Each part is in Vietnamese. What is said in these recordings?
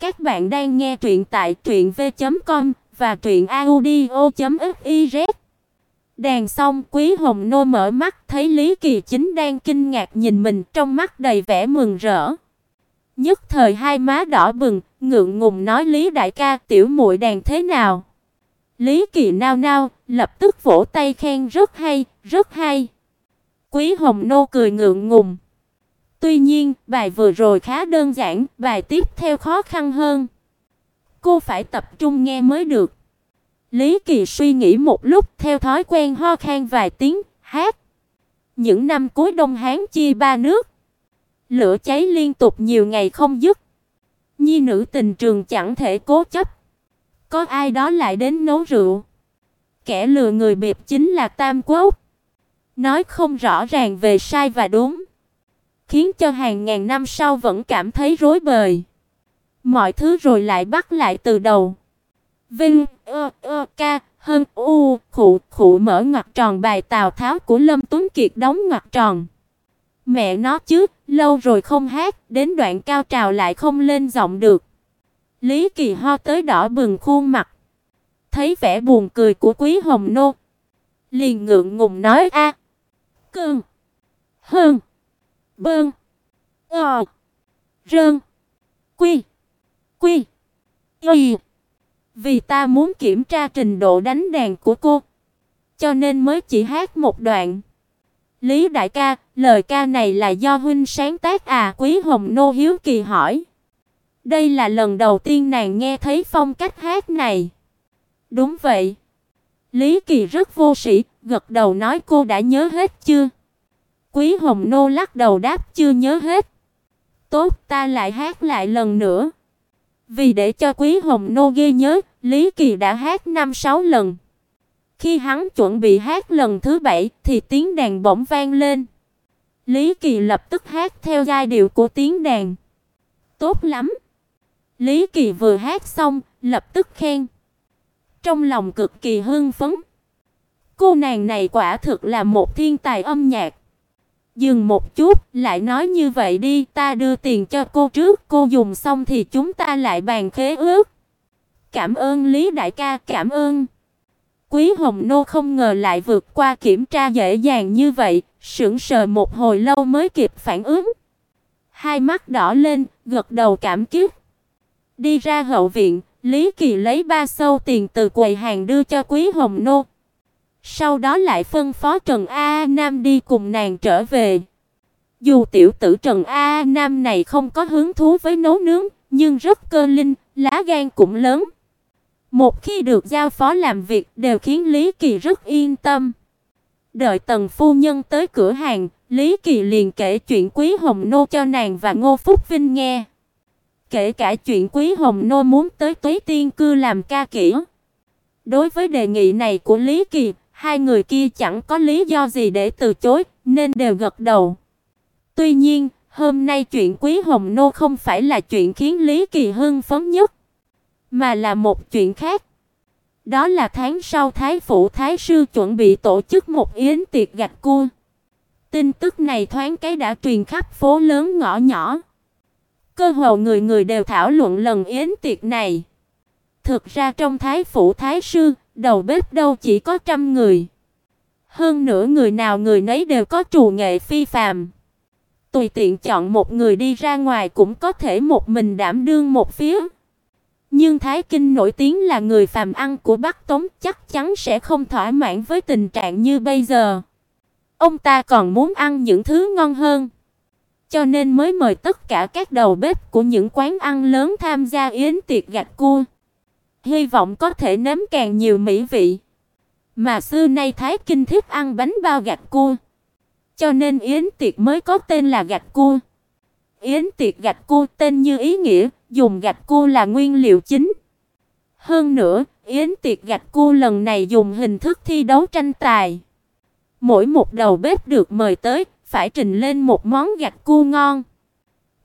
Các bạn đang nghe truyện tại truyệnv.com và truyệnaudio.fiz. Đàn xong, Quý Hồng Nô mở mắt, thấy Lý Kỳ Chính đang kinh ngạc nhìn mình, trong mắt đầy vẻ mừng rỡ. Nhất thời hai má đỏ bừng, ngượng ngùng nói Lý đại ca, tiểu muội đàn thế nào? Lý Kỳ nao nao, lập tức vỗ tay khen rất hay, rất hay. Quý Hồng Nô cười ngượng ngùng. Tuy nhiên, bài vừa rồi khá đơn giản, bài tiếp theo khó khăn hơn. Cô phải tập trung nghe mới được. Lý Kỳ suy nghĩ một lúc, theo thói quen ho khan vài tiếng, hát. Những năm cuối Đông Hán chia ba nước, lửa cháy liên tục nhiều ngày không dứt. Nhi nữ tình trường chẳng thể cố chấp. Có ai đó lại đến nấu rượu. Kẻ lừa người bịp chính là Tam Quốc. Nói không rõ ràng về sai và đúng khiến cho hàng ngàn năm sau vẫn cảm thấy rối bời. Mọi thứ rồi lại bắt lại từ đầu. Vinh, ơ, ơ, ca, hơn, u, khụ, khụ mở ngoặc tròn bài Tào Tháo của Lâm Tuấn Kiệt đóng ngoặc tròn. Mẹ nó chứ, lâu rồi không hát, đến đoạn cao trào lại không lên giọng được. Lý Kỳ ho tới đỏ bừng khuôn mặt. Thấy vẻ buồn cười của Quý Hồng Nô, liền ngượng ngùng nói a. cưng Hơn. Bơn. Ờ. Rơn. Quy. Quy. Y. Vì ta muốn kiểm tra trình độ đánh đàn của cô, cho nên mới chỉ hát một đoạn. Lý đại ca, lời ca này là do huynh sáng tác à? Quý Hồng Nô hiếu kỳ hỏi. Đây là lần đầu tiên nàng nghe thấy phong cách hát này. Đúng vậy. Lý Kỳ rất vô sĩ, gật đầu nói cô đã nhớ hết chưa? Quý Hồng Nô lắc đầu đáp chưa nhớ hết. Tốt, ta lại hát lại lần nữa. Vì để cho Quý Hồng Nô ghi nhớ, Lý Kỳ đã hát 5 6 lần. Khi hắn chuẩn bị hát lần thứ bảy thì tiếng đàn bỗng vang lên. Lý Kỳ lập tức hát theo giai điệu của tiếng đàn. Tốt lắm. Lý Kỳ vừa hát xong, lập tức khen. Trong lòng cực kỳ hưng phấn. Cô nàng này quả thực là một thiên tài âm nhạc. Dừng một chút, lại nói như vậy đi, ta đưa tiền cho cô trước, cô dùng xong thì chúng ta lại bàn khế ước. Cảm ơn Lý đại ca, cảm ơn. Quý Hồng Nô không ngờ lại vượt qua kiểm tra dễ dàng như vậy, sững sờ một hồi lâu mới kịp phản ứng. Hai mắt đỏ lên, gật đầu cảm kích. Đi ra hậu viện, Lý Kỳ lấy ba sâu tiền từ quầy hàng đưa cho Quý Hồng Nô. Sau đó lại phân phó Trần A Nam đi cùng nàng trở về. Dù tiểu tử Trần A Nam này không có hứng thú với nấu nướng, nhưng rất cơ linh, lá gan cũng lớn. Một khi được giao phó làm việc đều khiến Lý Kỳ rất yên tâm. Đợi Tần phu nhân tới cửa hàng, Lý Kỳ liền kể chuyện Quý Hồng Nô cho nàng và Ngô Phúc Vinh nghe. Kể cả chuyện Quý Hồng Nô muốn tới Tuế Tiên cư làm ca kỹ. Đối với đề nghị này của Lý Kỳ, hai người kia chẳng có lý do gì để từ chối, nên đều gật đầu. Tuy nhiên, hôm nay chuyện Quý Hồng Nô không phải là chuyện khiến Lý Kỳ hưng phấn nhất, mà là một chuyện khác. Đó là tháng sau Thái phủ Thái sư chuẩn bị tổ chức một yến tiệc gạch cua. Tin tức này thoáng cái đã truyền khắp phố lớn ngõ nhỏ. Cơ hồ người người đều thảo luận lần yến tiệc này. Thực ra trong Thái phủ Thái sư, đầu bếp đâu chỉ có trăm người. Hơn nữa người nào người nấy đều có trù nghệ phi phàm. Tùy tiện chọn một người đi ra ngoài cũng có thể một mình đảm đương một phía. Nhưng Thái Kinh nổi tiếng là người phàm ăn của Bắc Tống chắc chắn sẽ không thỏa mãn với tình trạng như bây giờ. Ông ta còn muốn ăn những thứ ngon hơn. Cho nên mới mời tất cả các đầu bếp của những quán ăn lớn tham gia yến tiệc gạch cua hy vọng có thể nếm càng nhiều mỹ vị. Mà xưa nay Thái Kinh thích ăn bánh bao gạch cua, cho nên yến tiệc mới có tên là gạch cua. Yến tiệc gạch cua tên như ý nghĩa, dùng gạch cua là nguyên liệu chính. Hơn nữa, yến tiệc gạch cua lần này dùng hình thức thi đấu tranh tài. Mỗi một đầu bếp được mời tới phải trình lên một món gạch cua ngon.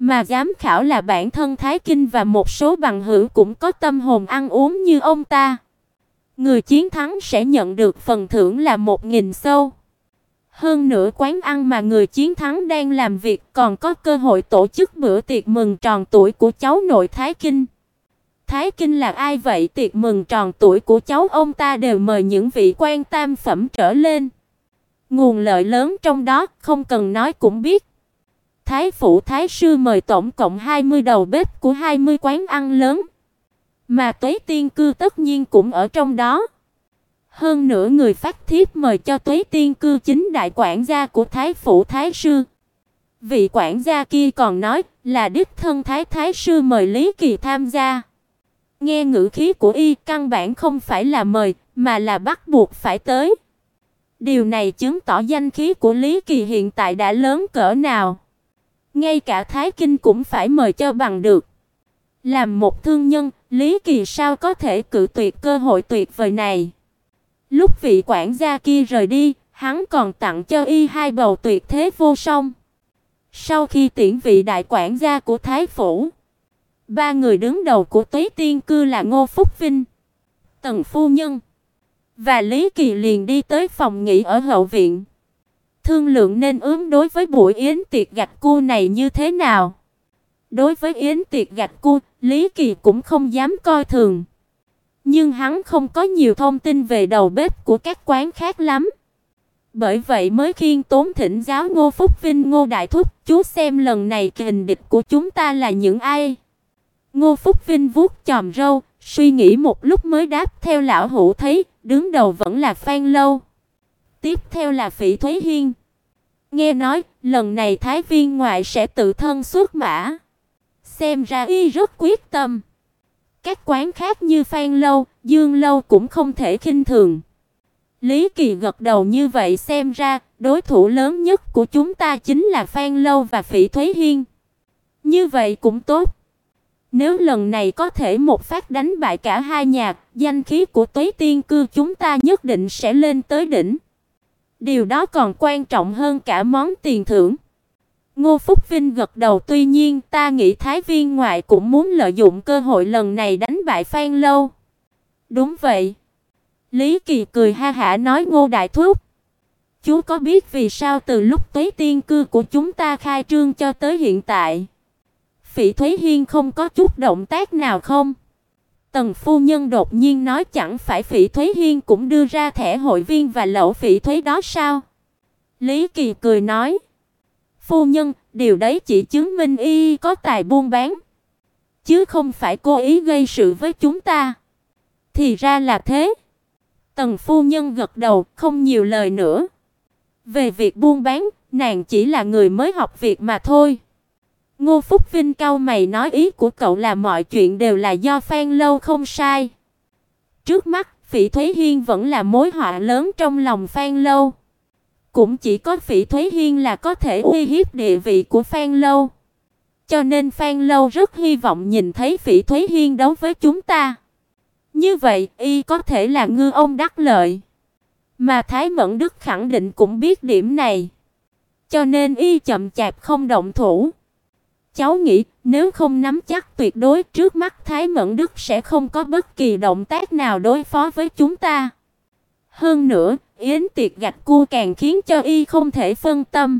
Mà giám khảo là bản thân Thái Kinh và một số bằng hữu cũng có tâm hồn ăn uống như ông ta. Người chiến thắng sẽ nhận được phần thưởng là 1000 sâu. Hơn nữa quán ăn mà người chiến thắng đang làm việc còn có cơ hội tổ chức bữa tiệc mừng tròn tuổi của cháu nội Thái Kinh. Thái Kinh là ai vậy? Tiệc mừng tròn tuổi của cháu ông ta đều mời những vị quan tam phẩm trở lên. Nguồn lợi lớn trong đó, không cần nói cũng biết. Thái phủ thái sư mời tổng cộng 20 đầu bếp của 20 quán ăn lớn. Mà Tuế Tiên cư tất nhiên cũng ở trong đó. Hơn nữa người phát thiếp mời cho Tuế Tiên cư chính đại quản gia của Thái phủ thái sư. Vị quản gia kia còn nói là đích thân thái thái sư mời Lý Kỳ tham gia. Nghe ngữ khí của y căn bản không phải là mời, mà là bắt buộc phải tới. Điều này chứng tỏ danh khí của Lý Kỳ hiện tại đã lớn cỡ nào. Ngay cả Thái Kinh cũng phải mời cho bằng được. Làm một thương nhân, Lý Kỳ sao có thể cự tuyệt cơ hội tuyệt vời này. Lúc vị quản gia kia rời đi, hắn còn tặng cho y hai bầu tuyệt thế vô song. Sau khi tiễn vị đại quản gia của Thái phủ, ba người đứng đầu của Tây Tiên cư là Ngô Phúc Vinh, Tần phu nhân và Lý Kỳ liền đi tới phòng nghỉ ở hậu viện. Thương lượng nên ứng đối với buổi yến tiệc gạch cua này như thế nào. Đối với yến tiệc gạch cua, Lý Kỳ cũng không dám coi thường. Nhưng hắn không có nhiều thông tin về đầu bếp của các quán khác lắm. Bởi vậy mới khiên tốn thỉnh giáo Ngô Phúc Vinh Ngô Đại Thúc, chú xem lần này kình địch của chúng ta là những ai. Ngô Phúc Vinh vuốt chòm râu, suy nghĩ một lúc mới đáp theo lão hữu thấy, đứng đầu vẫn là Phan Lâu. Tiếp theo là Phỉ Thúy Hiên. Nghe nói, lần này Thái viên ngoại sẽ tự thân xuất mã. Xem ra y rất quyết tâm. Các quán khác như Phan Lâu, Dương Lâu cũng không thể khinh thường. Lý Kỳ gật đầu như vậy xem ra, đối thủ lớn nhất của chúng ta chính là Phan Lâu và Phỉ Thúy Hiên. Như vậy cũng tốt. Nếu lần này có thể một phát đánh bại cả hai nhà, danh khí của Tây Tiên cư chúng ta nhất định sẽ lên tới đỉnh. Điều đó còn quan trọng hơn cả món tiền thưởng. Ngô Phúc Vinh gật đầu, tuy nhiên ta nghĩ Thái Viên ngoại cũng muốn lợi dụng cơ hội lần này đánh bại Phan Lâu. Đúng vậy. Lý Kỳ cười ha hả nói Ngô Đại Thúc. Chú có biết vì sao từ lúc Tuế Tiên cư của chúng ta khai trương cho tới hiện tại, Phỉ Thúy Hiên không có chút động tác nào không? Tần phu nhân đột nhiên nói chẳng phải Phỉ Thúy Hiên cũng đưa ra thẻ hội viên và lẩu Phỉ Thúy đó sao? Lý Kỳ cười nói, phu nhân, điều đấy chỉ chứng minh y có tài buôn bán, chứ không phải cố ý gây sự với chúng ta. Thì ra là thế. Tần phu nhân gật đầu, không nhiều lời nữa. Về việc buôn bán, nàng chỉ là người mới học việc mà thôi. Ngô Phúc Vinh cau mày nói ý của cậu là mọi chuyện đều là do Phan Lâu không sai. Trước mắt, Phỉ Thúy Hiên vẫn là mối họa lớn trong lòng Phan Lâu. Cũng chỉ có Phỉ Thúy Hiên là có thể uy hiếp địa vị của Phan Lâu. Cho nên Phan Lâu rất hy vọng nhìn thấy Phỉ Thúy Hiên đấu với chúng ta. Như vậy, y có thể là ngư ông đắc lợi. Mà Thái Mẫn Đức khẳng định cũng biết điểm này. Cho nên y chậm chạp không động thủ. Cháu nghĩ, nếu không nắm chắc tuyệt đối trước mắt Thái Mẫn Đức sẽ không có bất kỳ động tác nào đối phó với chúng ta. Hơn nữa, yến tiệc gạch cua càng khiến cho y không thể phân tâm.